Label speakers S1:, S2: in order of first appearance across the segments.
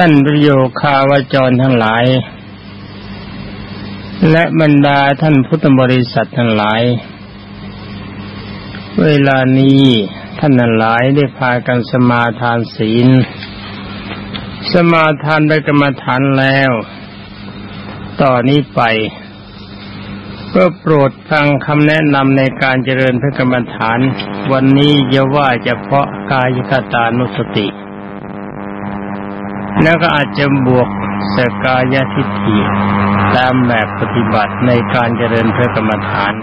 S1: ท่านประโยคาวจรทั้งหลาย และบรรดาท่านพุทธบริษัททั้งหลาย เวลานี้ท่านทั้งหลายได้พากันสมาทานศีล สมาทานได้กรรมฐานแล้วต่อนนี้ไป ก็โปรดฟังคำแนะนำในการเจริญพระกรรมฐาน วันนี้จะว่าจะเพาะกายคตานุสติ แล้วก็อาจจะบวกสกายทิฏฐิตามแบบปฏิบัติในการเจริญพระกรรมฐาน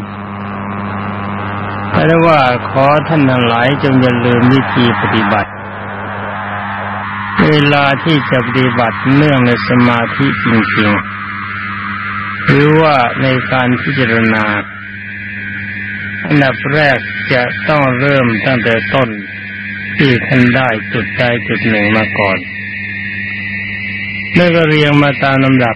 S1: แต่ว่าขอท่านทั้งหลายจงอย่าลืมวิธีปฏิบัติ เวลาที่จะปฏิบัติเนื่องในสมาธิจริงๆ หรือว่าในการพิจารณาอันดับแรกจะต้องเริ่มตั้งแต่ต้นที่ท่านได้จุดใดจุดหนึ่งมาก่อน แล้วก็เรียงมาตามลำดับ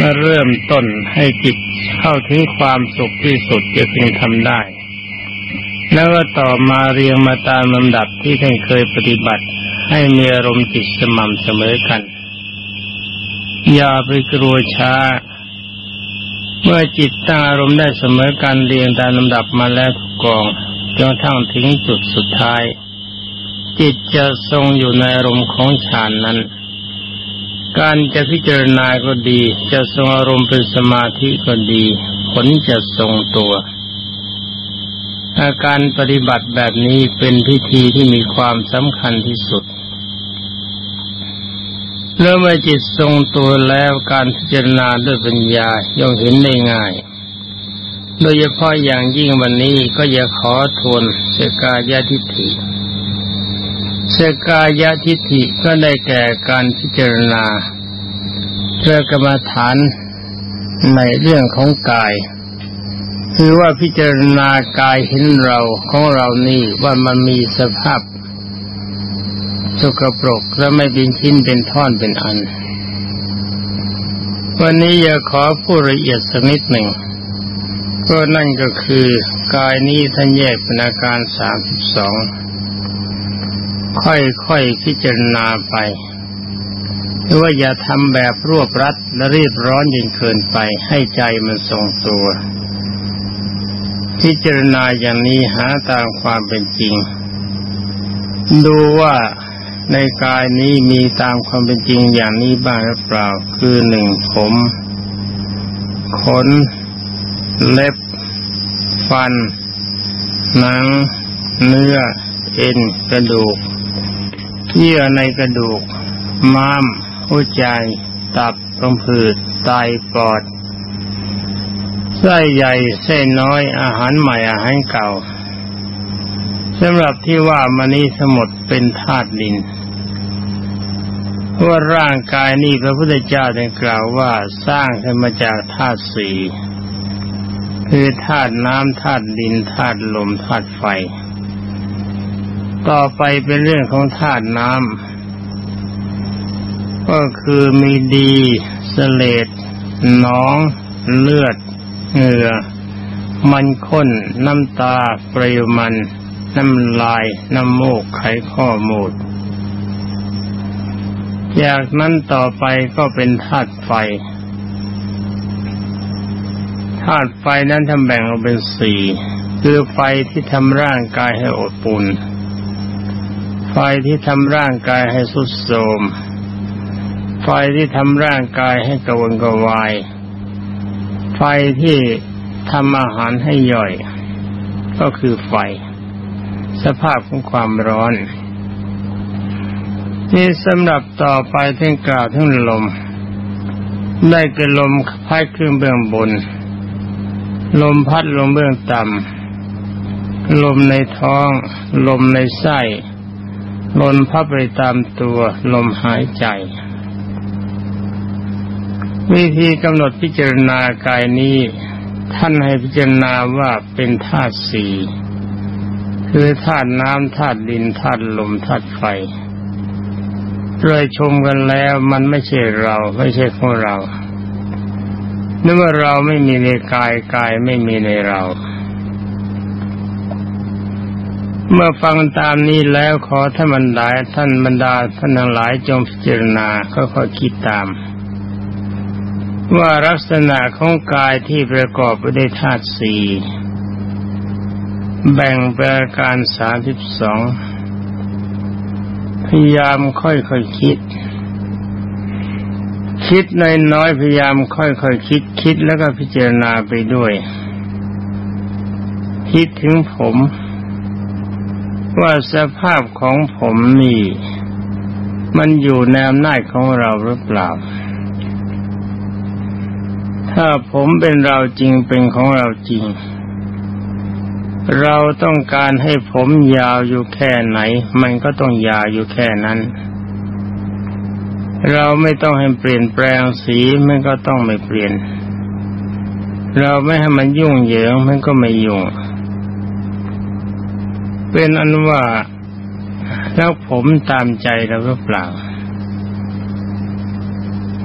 S1: มาเริ่มต้นให้จิตเข้าถึงความสุขที่สุดจะพึงทำได้ แล้วก็ต่อมาเรียงมาตามลำดับที่ท่านเคยปฏิบัติ ให้มีอารมณ์จิตสม่ำเสมอกัน อย่าไปกลัวช้า เมื่อจิตตั้งอารมณ์ได้เสมอกันเรียงตามลำดับมาแล้วทุกกองจนทั้งถึงจุดสุดท้าย จิตจะทรงอยู่ในอารมณ์ของฌานนั้น การจะพิจารณาก็ดี จะทรงอารมณ์เป็นสมาธิก็ดี ผลจะทรงตัว อาการปฏิบัติแบบนี้เป็นพิธีที่มีความสำคัญที่สุดเมื่อมจิตทรงตัวแล้วการพิจารณาด้วยปัญญาย่อมเห็นได้ง่าย โดยเฉพาะอย่างยิ่งวันนี้ก็อย่าขอทวนเสกายาทิฏฐิ สกายทิฏฐิก็ได้แก่การพิจารณาเพื่อกรรมฐานในเรื่องของกาย คือว่าพิจารณากายเห็นเราของเรานี่ว่ามันมีสภาพสกปรกและไม่เป็นชิ้นเป็นท่อนเป็นอัน วันนี้อยากขอผู้ละเอียดสักนิดหนึ่งก็นั่นก็คือกายนี้ท่านแยกเป็นอาการสามสิบสอง ค่อยๆพิจารณาไปหรือว่าอย่าทำแบบรวบรัดและรีบร้อนจนเกินไปให้ใจมันทรงตัว พิจารณาอย่างนี้หาตามความเป็นจริง ดูว่าในกายนี้มีตามความเป็นจริงอย่างนี้บ้างหรือเปล่า คือหนึ่งผม ขน เล็บ ฟัน หนัง เนื้อ เอ็นกระดูก เยื่อในกระดูก ม้าม หัวใจ ตับลมผืดไตปอดไส้ใหญ่เส้น้อยอาหารใหม่อาหารเก่าสำหรับที่ว่ามานี้สมุดเป็นธาตุดินว่าร่างกายนี้พระพุทธเจ้าได้กล่าวว่าสร้างขึ้นมาจากธาตุสี่คือธาตุน้ำธาตุดินธาตุลมธาตุไฟ ต่อไปเป็นเรื่องของธาตุน้ำก็คือมีดีเสลดหนอง เลือด เหงื่อ มันข้น น้ำตาเปรวมัน น้ำลาย น้ำมูกไขข้อมูดจากนั้นต่อไปก็เป็นธาตุไฟธาตุไฟนั้นทำแบ่งออกเป็นสี่คือไฟที่ทำร่างกายให้อบอุ่น ไฟที่ทำร่างกายให้สุดโทมไฟที่ทำร่างกายให้กระวนกระวาย ไฟที่ทำอาหารให้ย่อย ก็คือไฟ สภาพของความร้อน นี่สำหรับต่อไปทั้งกล่าวทั้งลม ได้เกิดลมพัดขึ้นเบื้องบน ลมพัดลงเบื้องต่ำลมในท้อง ลมในไส้ ลมพับไปตามตัวลมหายใจ วิธีกำหนดพิจารณากายนี้ ท่านให้พิจารณาว่าเป็นธาตุสี่คือธาตุน้ำธาตุดินธาตุลมธาตุไฟเลยชมกันแล้วมันไม่ใช่เรา ไม่ใช่ของเราเมื่อเราไม่มีในกายกายไม่มีในเรา เมื่อฟังตามนี้แล้วขอท่านบรรดาท่านบรรดาท่านทั้งหลายจงพิจารณาค่อยคิดตาม ว่าลักษณะของกายที่ประกอบไปด้วยธาตุสี่แบ่งเป็นการสามสิบสองพยายามค่อยๆคคิด คิดน้อยๆพยายามค่อยๆคคิด คิดแล้วก็พิจารณาไปด้วย คิดถึงผม ว่าสภาพของผมนี่ มันอยู่ในอำนาจของเราหรือเปล่า ถ้าผมเป็นเราจริงเป็นของเราจริง เราต้องการให้ผมยาวอยู่แค่ไหน มันก็ต้องยาวอยู่แค่นั้น เราไม่ต้องให้เปลี่ยนแปลงสีมันก็ต้องไม่เปลี่ยน เราไม่ให้มันยุ่งเหยิงมันก็ไม่ยุ่ง เป็นอันว่าแล้วผมตามใจเราหรือเปล่า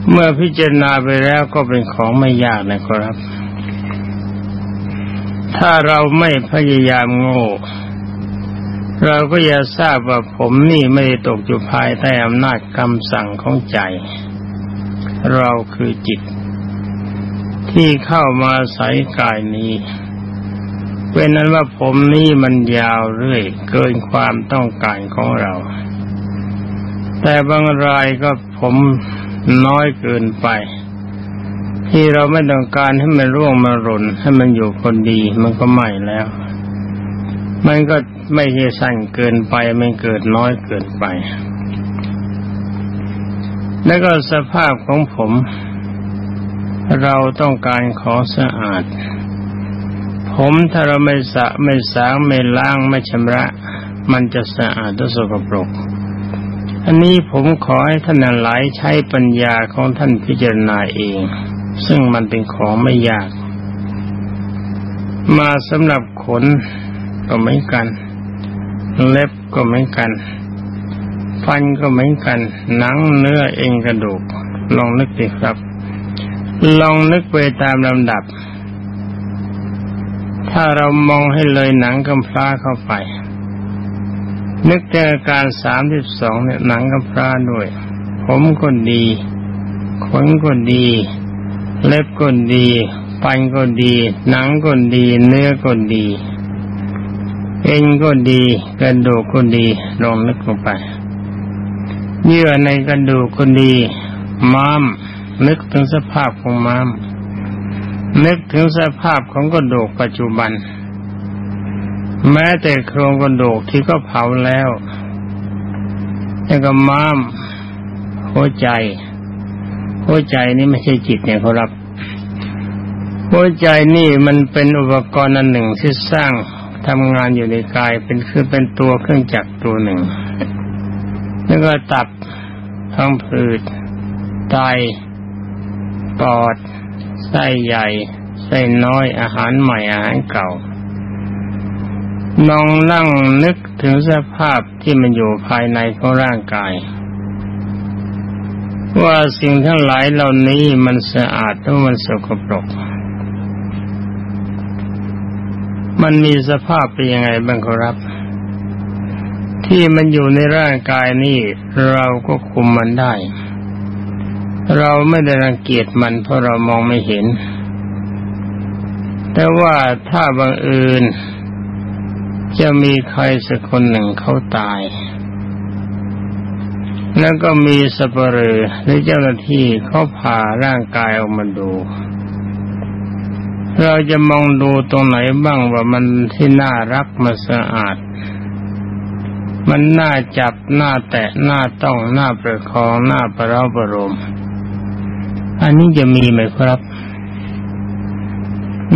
S1: เมื่อพิจารณาไปแล้วก็เป็นของไม่ยากนะครับ ถ้าเราไม่พยายามโง่ เราก็จะทราบว่าผมนี่ไม่ได้ตกอยู่ภายใต้อำนาจคำสั่งของใจ เราคือจิต ที่เข้ามาใส่กายนี้ เป็นนั้นว่าผมนี่มันยาวเรื่อย เกินความต้องการของเรา แต่บางรายก็ผมน้อยเกินไป ที่เราไม่ต้องการให้มันร่วงมาหล่นให้มันอยู่คนดี มันก็ไม่แล้ว มันก็ไม่ใช่สั้นเกินไปไม่เกิดน้อยเกินไป แล้วก็สภาพของผม เราต้องการขอสะอาด ผมถ้าเราไม่สะไม่สางไม่ล้างไม่ชำระ มันจะสะอาดและสกปรก อันนี้ผมขอให้ท่านหลายใช้ปัญญาของท่านพิจารณาเอง ซึ่งมันเป็นของไม่ยาก มาสำหรับขนก็เหมือนกัน เล็บก็เหมือนกัน ฟันก็เหมือนกัน หนังเนื้อเองกระดูก ลองนึกดิครับ ลองนึกไปตามลำดับ ถ้าเรามองให้เลยหนังกำพร้าเข้าไป นึกแต่อาการสามสิบสองเนี่ยหนังกำพร้าด้วย ผมก็ดีขนก็ดี เล็บก็ดีปันก็ดี หนังก็ดี เนื้อก็ดี เอ็นก็ดีกระดูกก็ดีลองนึกลงไปเยื่อในกระดูกก็ดีม้ามนึกถึงสภาพของม้าม นึกถึงสภาพของกระดูกปัจจุบัน แม้แต่โครงกระดูกที่ก็เผาแล้วแล้วก็ม้ามหัวใจ หัวใจนี่ไม่ใช่จิตเนี่ยเขารับ หัวใจนี่มันเป็นอุปกรณ์อันหนึ่งที่สร้างทำงานอยู่ในกายเป็นคือเป็นตัวเครื่องจักรตัวหนึ่ง แล้วก็ตับท้องผืดไตปอด ไส้ใหญ่ไส้น้อยอาหารใหม่อาหารเก่าลองนั่งนึกถึงสภาพที่มันอยู่ภายในของร่างกาย ว่าสิ่งทั้งหลายเหล่านี้มันสะอาดหรือมันสกปรก มันมีสภาพเป็นยังไงบ้างครับ ที่มันอยู่ในร่างกายนี่เราก็คุมมันได้ เราไม่ได้รังเกียจมันเพราะเรามองไม่เห็น แต่ว่าถ้าบังเอิญจะมีใครสักคนหนึ่งเขาตาย แล้วก็มีสเปรอหรือเจ้าหน้าที่เขาผ่าร่างกายออกมาดู เราจะมองดูตรงไหนบ้างว่ามันที่น่ารักมันสะอาด มันน่าจับ น่าแตะ น่าต้อง น่าประคอง น่าประเราประโลม อันนี้จะมีไหมครับ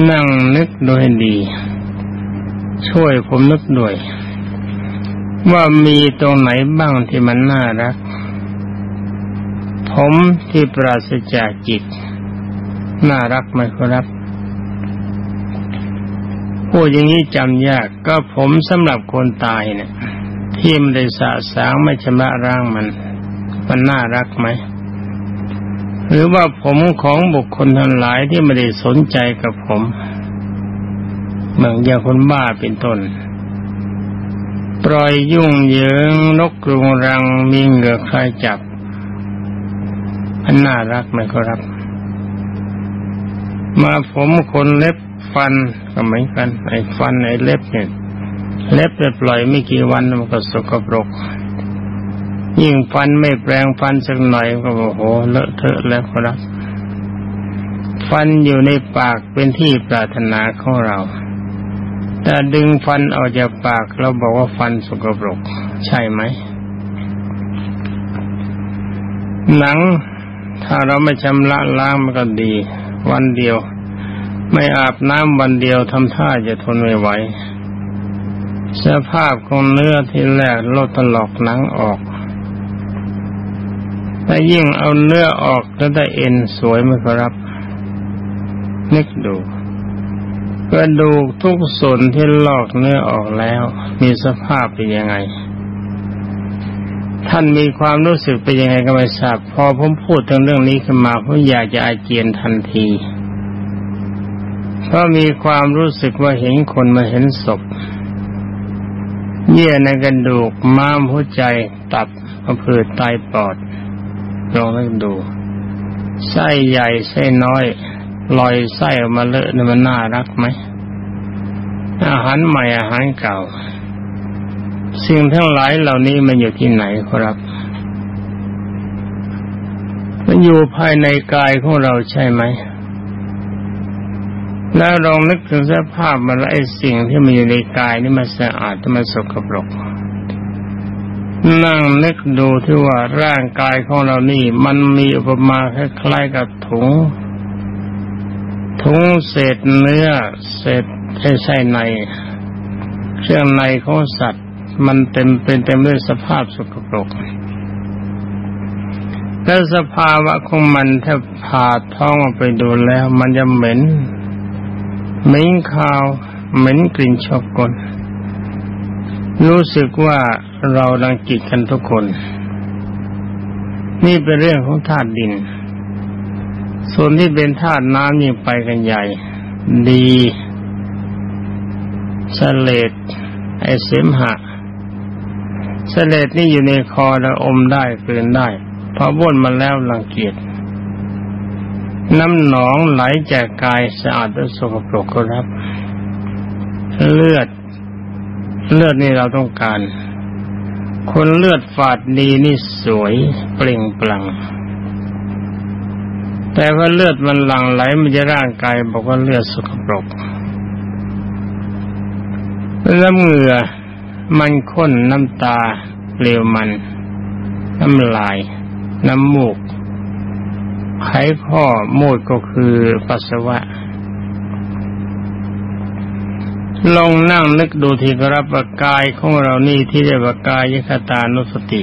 S1: นั่งนึกโดยดี ช่วยผมนึกด้วย ว่ามีตรงไหนบ้างที่มันน่ารัก ผมที่ปราศจากจิต น่ารักไหมครับพูดอย่างนี้จำยากก็ผมสำหรับคนตายเนี่ยที่มันได้สะสางไม่ชำระร่างมัน มันน่ารักไหม หรือว่าผมของบุคคลทั้งหลายที่ไม่ได้สนใจกับผมเหมือนอย่างคนบ้าเป็นต้น ปล่อยยุ่งเหยิงนกกรุงรังมีเหงือกใครจับอันน่ารักไหมครับ มาผมคนเล็บฟันก็เหมือนกันไอ้ฟันไอ้เล็บเนี่ยเล็บไปปล่อยไม่กี่วันมันก็สกปรก ยิ่งฟันไม่แปลงฟันสักหน่อยก็โอ้โหเลอะเทอะแล้วครับ ฟันอยู่ในปากเป็นที่ปรารถนาของเรา แต่ดึงฟันออกจากปากเราบอกว่าฟันสกปรก ใช่ไหม หนังถ้าเราไม่ชำระล้างมันก็ดี วันเดียว ไม่อาบน้ำวันเดียวทำท่าจะทนไม่ไหวสภาพของเนื้อที่แรกลดตลอกหนังออก แต่ยิ่งเอาเนื้อออกแล้วได้เอ็นสวยไหมครับ นึกดูกระดูกทุกส่วนที่ลอกเนื้อออกแล้ว มีสภาพเป็นยังไง ท่านมีความรู้สึกเป็นยังไงก็ไม่ทราบพอผมพูดถึงเรื่องนี้ขึ้นมาผมอยากจะอาเจียนทันทีเพราะมีความรู้สึกว่าเห็นคนมาเห็นศพเยื่อในกระดูกม้ามหัวใจตับกระพือไตปอด ลองนึกดู ไส้ใหญ่ไส้น้อยลอยไส้ออกมาเลอะนี่มันน่ารักไหมอาหารใหม่อาหารเก่า สิ่งทั้งหลายเหล่านี้มันอยู่ที่ไหนครับ มันอยู่ภายในกายของเราใช่ไหม แล้วลองนึกถึงสภาพมันไอ้สิ่งที่มันอยู่ในกายนี่มันสะอาดที่มันสกปรก นั่งนึกดูที่ว่าร่างกายของเรานี่มันมีอุปมาคล้ายๆกับถุง ถุงเศษเนื้อเศษไส้ในเครื่องในของสัตว์ มันเต็มเป็นเต็มด้วยสภาพสกปรกแล้วสภาวะของมันถ้าผ่าท้องออกไปดูแล้ว มันจะเหม็นเหม็นคาวเหม็นกลิ่นชอบกลรู้สึกว่า เราดังกิจกันทุกคน นี่เป็นเรื่องของธาตุดิน ส่วนที่เป็นธาตุน้ำยิ่งไปกันใหญ่ ดีสเลดไอเสมหะสเลดนี่อยู่ในคอแล้วอมได้เกินได้พอบ้วนมาแล้วรังเกียจน้ำหนองไหลจากกายสะอาดและสกปรกครับ เลือด เลือดนี่เราต้องการ คนเลือดฝาดดีนี่สวยเปล่งปลั่งแต่ว่าเลือดมันหลั่งไหลมันจะร่างกายบอกว่าเลือดสกปรกแล้วเหงื่อมันข้นน้ำตาเปลวมัน น้ำลาย น้ำมูกไขข้อมูดก็คือปัสสาวะ ลองนั่งนึกดูทีกรับว่ากายของเรานี่ที่เรียกว่ากายยคตานุสติ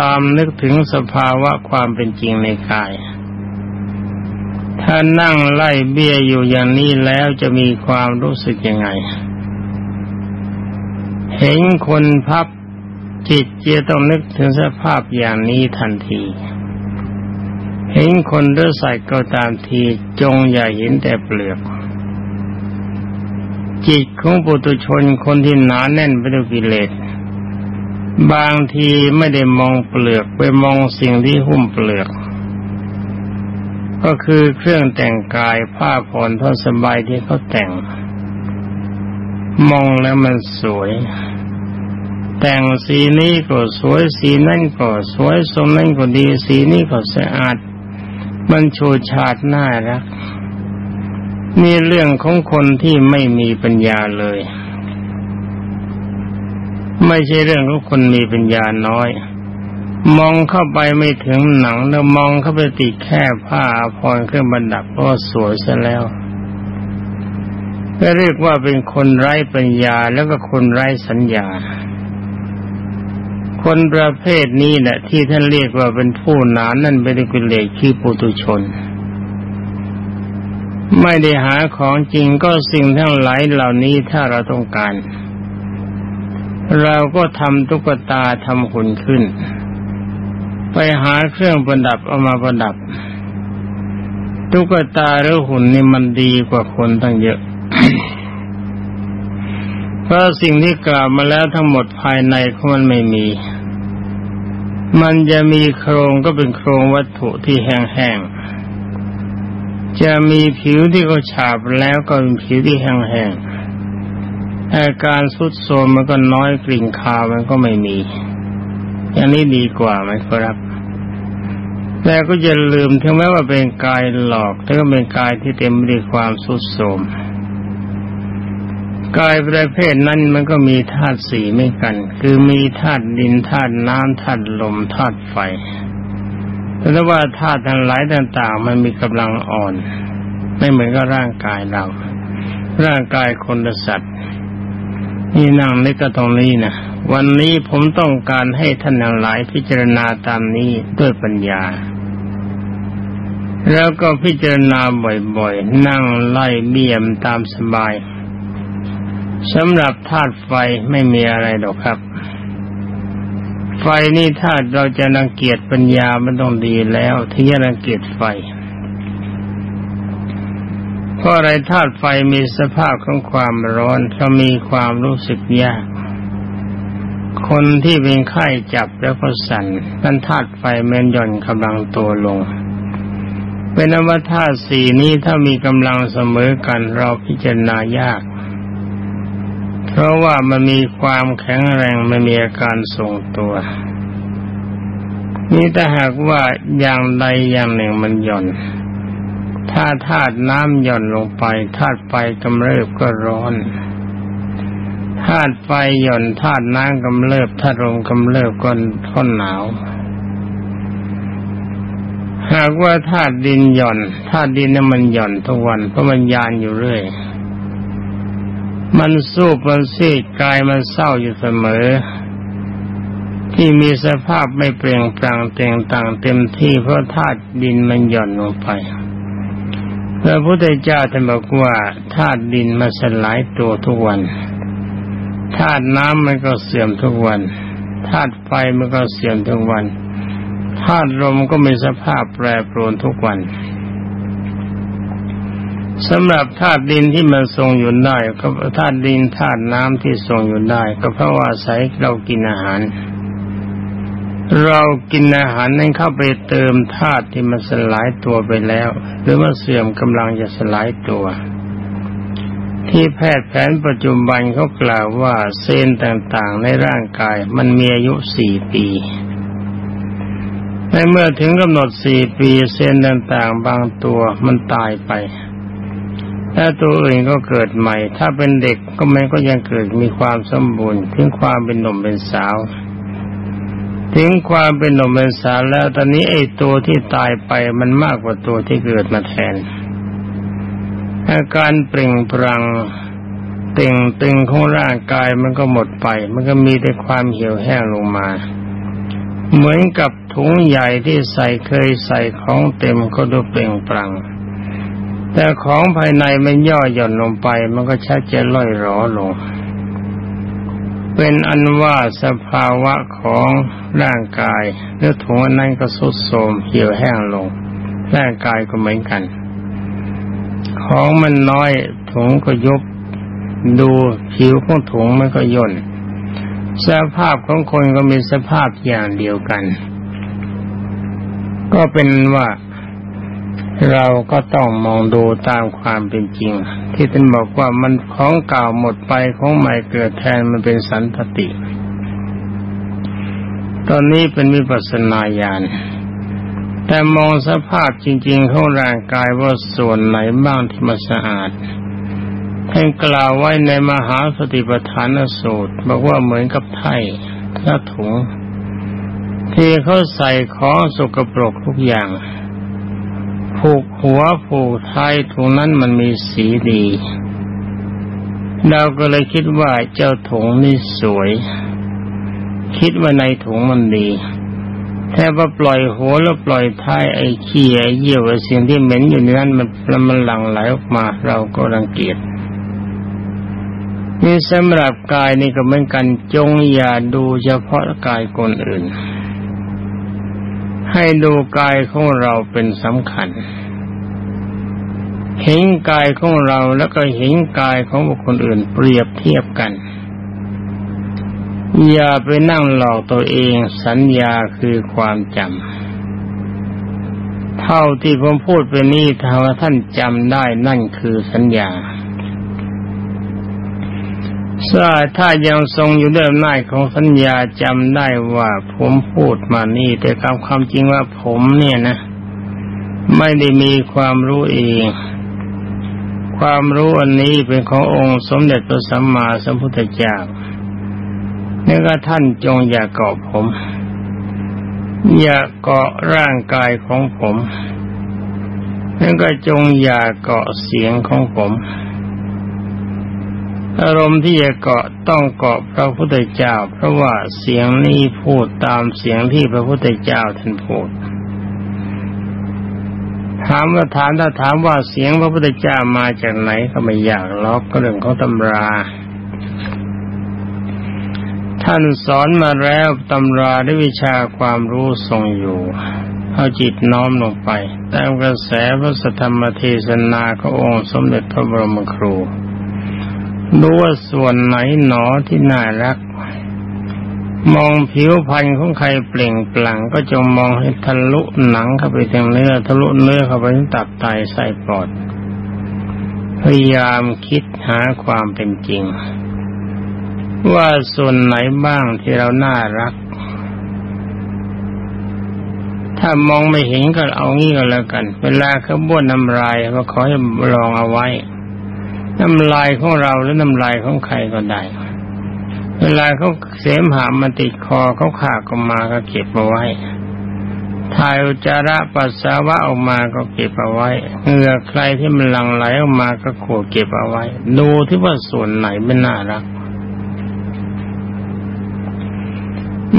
S1: ตามนึกถึงสภาวะความเป็นจริงในกาย ถ้านั่งไล่เบี้ยอยู่อย่างนี้แล้วจะมีความรู้สึกยังไง เห็นคนพับจิตจะต้องนึกถึงสภาพอย่างนี้ทันที เห็นคนเลือใส่ก็ตามทีจงอย่าเห็นแต่เปลือก จิตของปุถุชนคนที่หนาแน่นไปด้วยกิเลส บางทีไม่ได้มองเปลือกไปมองสิ่งที่หุ้มเปลือก ก็คือเครื่องแต่งกายผ้าผ่อนท่อนสบายที่เขาแต่ง มองแล้วมันสวยแต่งสีนี้ก็สวยสีนั่นก็สวยทรงนั้นก็ดีสีนี้ก็สะอาด มันโชดชาดหน้ารัก นี่เรื่องของคนที่ไม่มีปัญญาเลย ไม่ใช่เรื่องของคนมีปัญญาน้อย มองเข้าไปไม่ถึงหนังแล้วมองเข้าไปติดแค่ผ้าพรเครื่องบรรดับก็สวยซะแล้วก็เรียกว่าเป็นคนไร้ปัญญาแล้วก็คนไร้สัญญา คนประเภทนี้แหละที่ท่านเรียกว่าเป็นผู้หนานนั่นเป็นกุเลสขี้ปุตุชน ไม่ได้หาของจริงก็สิ่งทั้งหลายเหล่านี้ถ้าเราต้องการ เราก็ทำตุ๊กตาทำหุ่นขึ้น ไปหาเครื่องประดับเอามาประดับ ตุ๊กตาหรือหุ่นนี่มันดีกว่าคนตั้งเยอะเพราะสิ่งที่กล่าวมาแล้วทั้งหมดภายในของมันไม่มี มันจะมีโครงก็เป็นโครงวัตถุที่แห้งๆ จะมีผิวที่เขาฉาบแล้วก็เป็นผิวที่แห้งๆอาการสุดโทมมันก็น้อยกลิ่นคาวมันก็ไม่มี อย่างนี้ดีกว่าไหมครับแต่ก็จะลืมถึงแม้ว่าเป็นกายหลอกแต่ก็เป็นกายที่เต็มไปด้วยความสุดโทมกายประเภทนั้นมันก็มีธาตุสี่ไม่กัน คือมีธาตุดินธาตุน้ำธาตุลมธาตุไฟ แต่ว่าธาตุทั้งหลายต่าง ๆ มันมีกำลังอ่อน ไม่เหมือนกับร่างกายเรา ร่างกายคนละสัตว์นี่นั่งนึกก็ตรงนี้นะวันนี้ผมต้องการให้ท่านทั้งหลายพิจารณาตามนี้ด้วยปัญญา แล้วก็พิจารณาบ่อยๆ นั่งไล่เบี่ยมตามสบายสำหรับธาตุไฟไม่มีอะไรหรอกครับ ไฟนี่ถ้าเราจะรังเกียจปัญญามันต้องดีแล้วที่จะรังเกียจไฟเพราะอะไรธาตุไฟมีสภาพของความร้อนจะมีความรู้สึกยาก คนที่เป็นไข้จับแล้วก็สั่นนั่นธาตุไฟมันหย่อนกำลังตัวลง เป็นอวธาตุสี่นี้ถ้ามีกำลังเสมอกันเราพิจารณายาก เพราะว่ามันมีความแข็งแรงไม่มีอาการทรงตัว นี่ถ้าหากว่าอย่างใดอย่างหนึ่งมันหย่อน ถ้าธาตุน้ำหย่อนลงไปธาตุไฟกำเริบก็ร้อนธาตุไฟหย่อนธาตุน้ำกำเริบธาตุลมกำเริบก็ทนหนาว หากว่าธาตุดินหย่อนธาตุดินนั้นมันหย่อนทุกวันเพราะมันยานอยู่เรื่อย มันสู้มันซีดกายมันเศร้าอยู่เสมอ ที่มีสภาพไม่เปลี่ยนแปลงเต่งต่างเต็มที่เพราะธาตุดินมันหย่อนลงไปพระพุทธเจ้าท่านบอกว่าธาตุดินมันสลายตัวทุกวันธาตุน้ำมันก็เสื่อมทุกวันธาตุไฟมันก็เสื่อมทุกวันธาตุลมก็มีสภาพแปรปรวนทุกวัน สำหรับธาตุดินที่มันทรงอยู่ได้ก็ธาตุดินธาตุน้ำที่ทรงอยู่ได้ ก็เพราะว่าใช้เรากินอาหาร เรากินอาหารนั้นเข้าไปเติมธาตุที่มันสลายตัวไปแล้ว หรือว่าเสื่อมกำลังจะสลายตัว ที่แพทย์แผนปัจจุบันเขากล่าวว่าเซลล์ต่างๆ ในร่างกายมันมีอายุสี่ปีในเมื่อถึงกำหนดสี่ปีเซลล์ต่างๆ บางตัวมันตายไป ถ้าตัวอื่นก็เกิดใหม่ ถ้าเป็นเด็กก็มันก็ยังเกิดมีความสมบูรณ์ ถึงความเป็นหนุ่มเป็นสาว ถึงความเป็นหนุ่มเป็นสาวแล้วตอนนี้ไอ้ตัวที่ตายไปมันมากกว่าตัวที่เกิดมาแทน อาการเปล่งปรังตึงตึงของร่างกายมันก็หมดไป มันก็มีแต่ความเหี่ยวแห้งลงมา เหมือนกับถุงใหญ่ที่ใส่เคยใส่ของเต็มก็ดูเปล่งปรัง แต่ของภายในมันย่อหย่อนลงไป มันก็ชัดจะล่อยหรอลง เป็นอันว่าสภาวะของร่างกายเนื้อถุงนนั้นก็สุดโทมเหี่ยวแห้งลง ร่างกายก็เหมือนกัน ของมันน้อยถุงก็ยุบดูผิวของถุงมันก็ย่นสภาพของคนก็มีสภาพอย่างเดียวกัน ก็เป็นว่า เราก็ต้องมองดูตามความเป็นจริง ที่ท่านบอกว่ามันของเก่าหมดไปของใหม่เกิดแทนมันเป็นสันตติ ตอนนี้เป็นวิปัสสนาญาณแต่มองสภาพจริง ๆ ของร่างกายว่าส่วนไหนบ้างที่มันสะอาดท่านกล่าวไว้ในมหาสติปัฏฐานสูตร บอกว่าเหมือนกับไถ่ถ้าถุงที่เขาใส่ของสกปรกทุกอย่าง ผูกหัวผูกท้ายถุงนั้นมันมีสีดี เราก็เลยคิดว่าเจ้าถุงนี่สวย คิดว่าในถุงมันดีแค่ว่าปล่อยหัวแล้วปล่อยท้ายไอ้ขี้ไอ้เยี่ยวไอ้สิ่งที่เหม็นอยู่ในนั้นมันมันหลั่งไหลออกมา เราก็รังเกียจนี่สำหรับกายนี่ก็เหมือนกันจงอย่าดูเฉพาะกายคนอื่น ให้ดูกายของเราเป็นสำคัญ เห็นกายของเราแล้วก็เห็นกายของบุคคลอื่นเปรียบเทียบกัน อย่าไปนั่งหลอกตัวเองสัญญาคือความจำ เท่าที่ผมพูดไปนี้ถ้าว่าท่านจำได้นั่นคือสัญญา ถ้ายังทรงอยู่ด้วยอำนาจของสัญญาจำได้ว่าผมพูดมานี่ แต่คำความจริงว่าผมเนี่ยนะ ไม่ได้มีความรู้เอง ความรู้อันนี้เป็นขององค์สมเด็จพระสัมมาสัมพุทธเจ้านี่ก็ท่านจงอย่าเกาะผม อย่าเกาะร่างกายของผมนั่นก็จงอย่าเกาะเสียงของผม อารมณ์ที่จะเกาะต้องเกาะพระพุทธเจ้า เพราะว่าเสียงนี้พูดตามเสียงที่พระพุทธเจ้าท่านพูด ถามว่าถามถ้าถามว่าเสียงพระพุทธเจ้ามาจากไหนก็ไม่อยากล็อกก็เรื่องของตำรา ท่านสอนมาแล้วตำราด้วยวิชาความรู้ทรงอยู่เอาจิตน้อมลงไปตามกระแสพระธรรมเทศนาขององค์สมเด็จพระบรมครู ดูว่าส่วนไหนหนอที่น่ารัก มองผิวพรรณของใครเปล่งปลั่งก็จงมองให้ทะลุหนังเข้าไปทางเนื้อทะลุเนื้อเข้าไปถึงตับไตไส้ปอด พยายามคิดหาความเป็นจริง ว่าส่วนไหนบ้างที่เราน่ารัก ถ้ามองไม่เห็นก็เอางี้ก็แล้วกัน เวลาเขาบ้วนน้ำลายก็ขอให้ลองเอาไว้ น้ำลายของเราหรือน้ำลายของใครก็ได้ เวลาเขาเสมหามันติดคอเขาขาก็มาก็เก็บเอาไว้ถ่ายอุจจาระปัสสาวะออกมาก็เก็บเอาไว้เหงื่อใครที่มันหลั่งไหลออกมาก็ขวดเก็บเอาไว้ ดูที่ว่าส่วนไหนไม่น่ารัก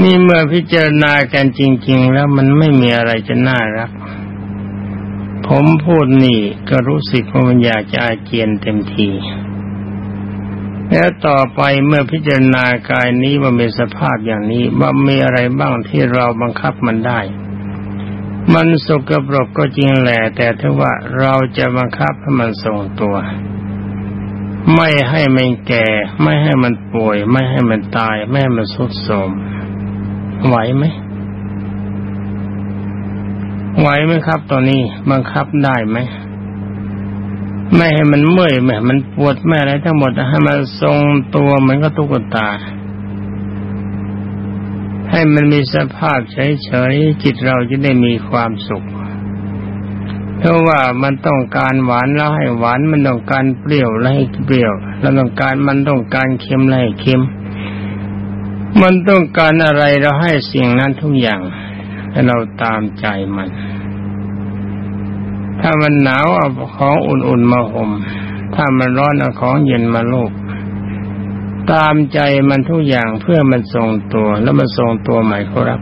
S1: นี่เมื่อพิจารณากันจริง ๆ แล้วมันไม่มีอะไรจะน่ารัก ผมพูดนี่ก็รู้สึกว่ามันอยากจะอาเจียนเต็มที แล้วต่อไปเมื่อพิจารณากายนี้ว่ามีสภาพอย่างนี้ว่ามีอะไรบ้างที่เราบังคับมันได้ มันสกปรกก็จริงแหละแต่ถ้าว่าเราจะบังคับให้มันทรงตัว ไม่ให้มันแก่ ไม่ให้มันป่วย ไม่ให้มันตาย ไม่ให้มันสุดโทรมไหวไหม ไหวไหมครับ ตอนนี้บังคับได้ไหมไม่ให้มันเมื่อยไม่มันปวดแม่อะไรทั้งหมดให้มันทรงตัวเหมือนกับตุ๊กตา ให้มันมีสภาพเฉยๆจิตเราจะได้มีความสุข เพราะว่ามันต้องการหวานแล้วให้หวานมันต้องการเปรี้ยวแล้วให้เปรี้ยวแล้วต้องการมันต้องการเค็มแล้วให้เค็ม มันต้องการอะไรเราให้สิ่งนั้นทุกอย่างให้เราตามใจมัน ถ้ามันหนาวเอาของอุ่นๆมาห่ม ถ้ามันร้อนเอาของเย็นมาลูบตามใจมันทุกอย่างเพื่อมันทรงตัว แล้วมันทรงตัวใหม่ครับ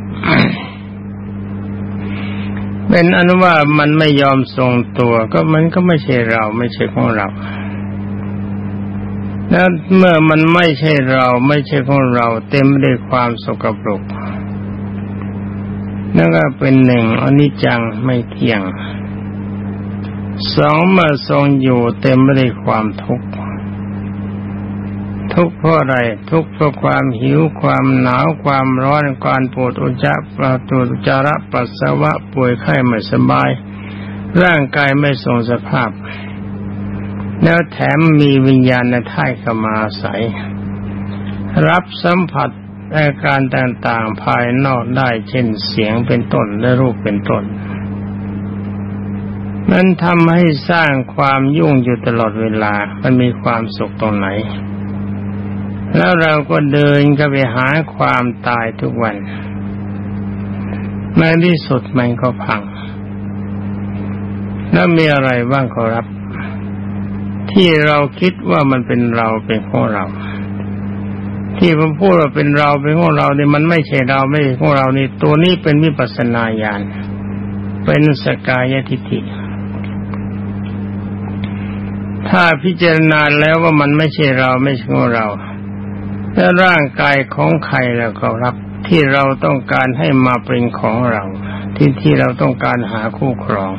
S1: เป็นอนุว่ามันไม่ยอมทรงตัว ก็มันก็ไม่ใช่เราไม่ใช่ของเราแล้วเมื่อมันไม่ใช่เราไม่ใช่ของเราเต็มไปด้วยความสกปรกนั่นก็เป็นหนึ่งอนิจจังไม่เที่ยง สองเมื่อทรงอยู่เต็มไปด้วยความทุกข์ทุกข์เพราะอะไรทุกข์เพราะความหิวความหนาวความร้อนการปวดอุจจาระปวดอุจจาระปัสสาวะป่วยไข้ไม่สบาย ร่างกายไม่ทรงสภาพ แล้วแถมมีวิญญาณในท่ายเข้ามาอาศัย รับสัมผัสอาการต่างๆภายนอกได้เช่นเสียงเป็นต้นและรูปเป็นต้น มันทำให้สร้างความยุ่งอยู่ตลอดเวลา มันมีความสุขตรงไหน แล้วเราก็เดินก็ไปหาความตายทุกวันในที่สุดมันก็พัง แล้วมีอะไรบ้างขอรับ ที่เราคิดว่ามันเป็นเราเป็นของเรา ที่ผมพูดว่าเป็นเราเป็นของเราเนี่ยมันไม่ใช่เราไม่ใช่ของเรานี่ตัวนี้เป็นวิปัสนาญาณเป็นสกายทิฏฐิ ถ้าพิจารณาแล้วว่ามันไม่ใช่เราไม่ใช่ของเราแล้วร่างกายของใครแล้วก็รับที่เราต้องการให้มาเป็นของเรา ที่ที่เราต้องการหาคู่ครอง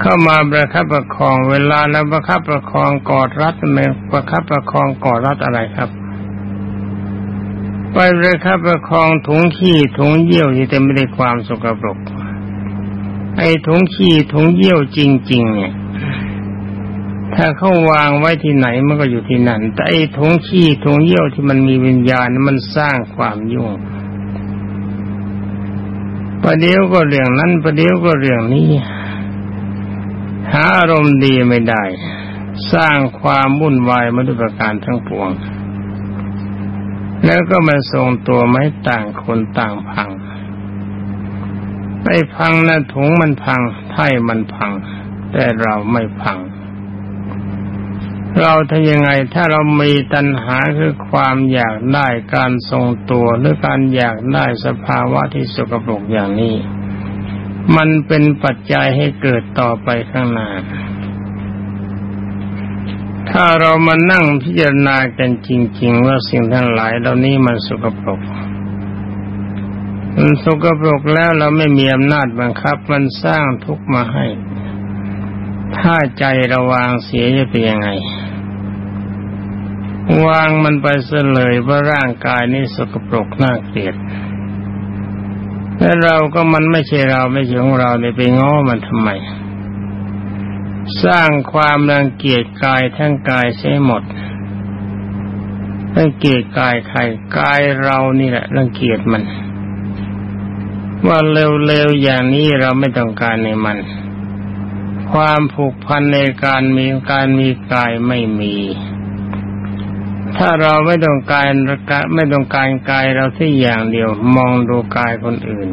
S1: เข้ามาประคับประคองเวลาแล้วประคับประคองกอดรัดมันประคับประคองกอดรัดอะไรครับไประคับประคองถุงขี้ถุงเยี่ยวที่เต็มไปด้วยความสกปรกไอ้ถุงขี้ถุงเยี่ยวจริง ๆ เนี่ย ถ้าเขาวางไว้ที่ไหนมันก็อยู่ที่นั่น แต่ไอ้ถุงขี้ถุงเยี่ยวที่มันมีวิญญาณมันสร้างความยุ่งประเดี๋ยวก็เรื่องนั้นประเดี๋ยวก็เรื่องนี้ หาอารมณ์ดีไม่ได้ สร้างความวุ่นวายมาด้วยประการทั้งปวง แล้วก็มาทรงตัวไม่ต่างคนต่างพังไอ้พังนะถุงมันพังไถ่มันพัง แต่เราไม่พัง เราทำยังไงถ้าเรามีตัณหาคือความอยากได้การทรงตัวหรือการอยากได้สภาวะที่สกปรกอย่างนี้ มันเป็นปัจจัยให้เกิดต่อไปข้างหน้า ถ้าเรามานั่งพิจารณากันจริง ๆ ว่าสิ่งทั้งหลายเหล่านี้มันสกปรกมันสกปรกแล้วเราไม่มีอำนาจบังคับ มันสร้างทุกข์มาให้ ถ้าใจระวางเสียจะเป็นยังไง วางมันไปเสเลยว่าร่างกายนี้สกปรกน่าเกลียดแล้วเราก็มันไม่ใช่เราไม่ใช่ของเราเลยไปง้อมันทำไม สร้างความรังเกียจกายทั้งกายเสียหมดรังเกียจกายใครกายเรานี่แหละรังเกียจมัน ว่าเร็วๆอย่างนี้เราไม่ต้องการในมัน ความผูกพันในการมีการมีกายไม่มี ถ้าเราไม่ต้องการไม่ต้องการกายเราที่อย่างเดียว มองดูกายคนอื่น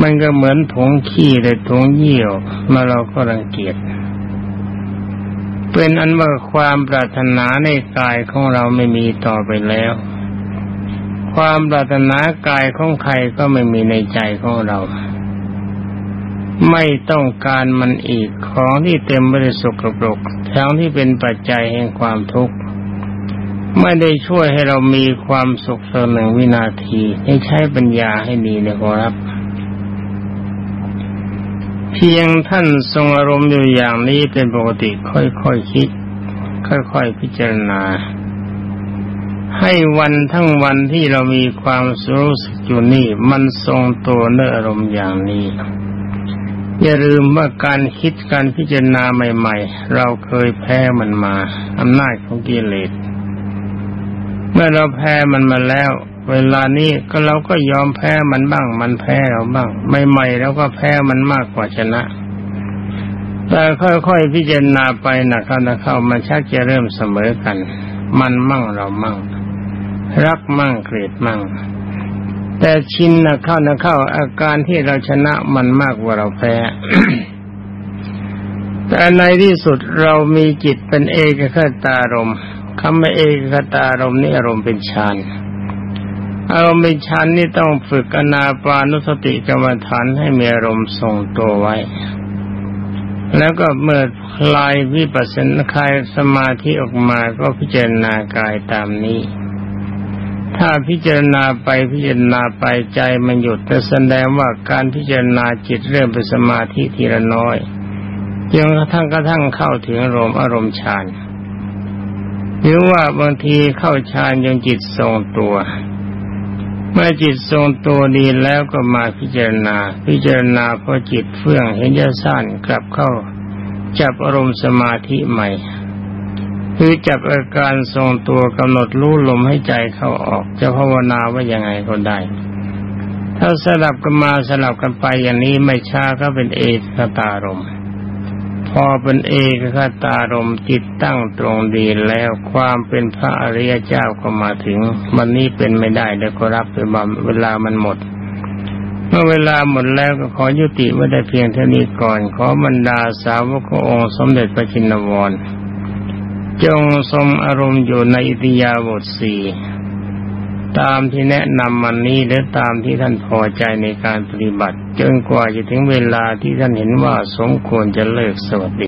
S1: มันก็เหมือนถุงขี้หรือถุงเยี่ยวมาเราก็รังเกียจเป็นอันว่าความปรารถนาในกายของเราไม่มีต่อไปแล้ว ความปรารถนากายของใครก็ไม่มีในใจของเรา ไม่ต้องการมันอีกของที่เต็มไปด้วยสกปรกทั้งที่เป็นปัจจัยแห่งความทุกข์ ไม่ได้ช่วยให้เรามีความสุขสักหนึ่งวินาที ให้ใช้ปัญญาให้ดีนะครับ เพียงท่านทรงอารมณ์อยู่อย่างนี้เป็นปกติค่อยๆคคิด ค่อยๆพิจารณา ให้วันทั้งวันที่เรามีความรู้สึกอยู่นี่ มันทรงตัวเนื้ออารมณ์อย่างนี้อย่าลืมว่าการคิดการพิจารณาใหม่ ๆ เราเคยแพ้มันมาอำนาจของกิเลส เมื่อเราแพ้มันมาแล้ว เวลานี้ก็เราก็ยอมแพ้มันบ้าง มันแพ้เราบ้าง ใหม่ๆเราก็แพ้มันมากกว่าชนะ แต่ค่อยๆพิจารณาไปนะเข้านะเข้ามันชักจะเริ่มเสมอกัน มันมั่งเรามั่ง รักมั่งเกลียดมั่ง แต่ชินนะเข้านะเข้า อาการที่เราชนะมันมากกว่าเราแพ้แต่ในที่สุดเรามีจิตเป็นเอกคตารม คำว่าเอกคตารมนี่อารมณ์เป็นฌานอารมณ์เป็นฌานนี่ต้องฝึกอนาปานุสติกรรมฐานให้มีอารมณ์ทรงตัวไว้ แล้วก็เมื่อคลายวิปัสสนาคลายสมาธิออกมาก็พิจารณากายตามนี้ ถ้าพิจารณาไปพิจารณาไปใจมันหยุดจะแสดงว่าการพิจารณาจิตเริ่มเป็นสมาธิทีละน้อยจนกระทั่งกระทั่งเข้าถึงอารมณ์อารมณ์ฌาน หรือว่าบางทีเข้าฌานจนจิตทรงตัว เมื่อจิตทรงตัวดีแล้วก็มาพิจารณา พิจารณาพอจิตเฟื่องเห็นจะสั้นกลับเข้า จับอารมณ์สมาธิใหม่คือจับอาการทรงตัวกำหนดรู้ลมให้ใจเข้าออก จะภาวนาว่ายังไงก็ได้ ถ้าสลับกันมาสลับกันไปอย่างนี้ไม่ช้าก็เป็นเอกตารมณ์ พอเป็นเอกคตารมจิตตั้งตรงดีแล้วความเป็นพระอริยเจ้าก็มาถึงวันนี้เป็นไม่ได้แล้วก็รับไปบ่เวลามันหมด เมื่อเวลาหมดแล้วก็ขอยุติไว้ได้เพียงเท่านี้ก่อน ขอบรรดาสาวกองค์สมเด็จพระจินวร จงทรงอารมณ์อยู่ในอิทยาบทสี่ ตามที่แนะนำมันนี้และตามที่ท่านพอใจในการปฏิบัติ จนกว่าจะถึงเวลาที่ท่านเห็นว่าสมควรจะเลิกสวัสดี